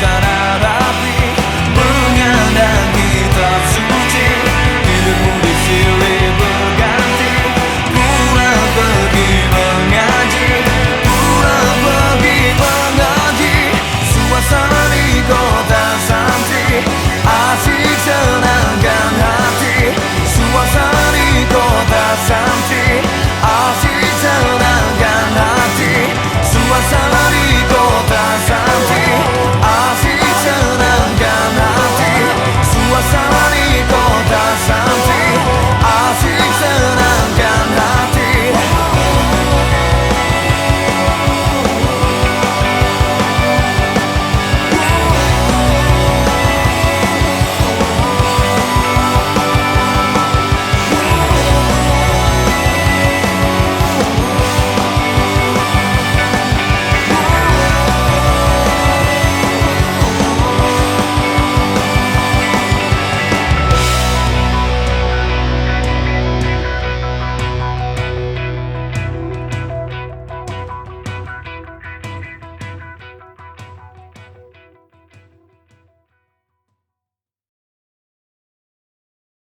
사랑.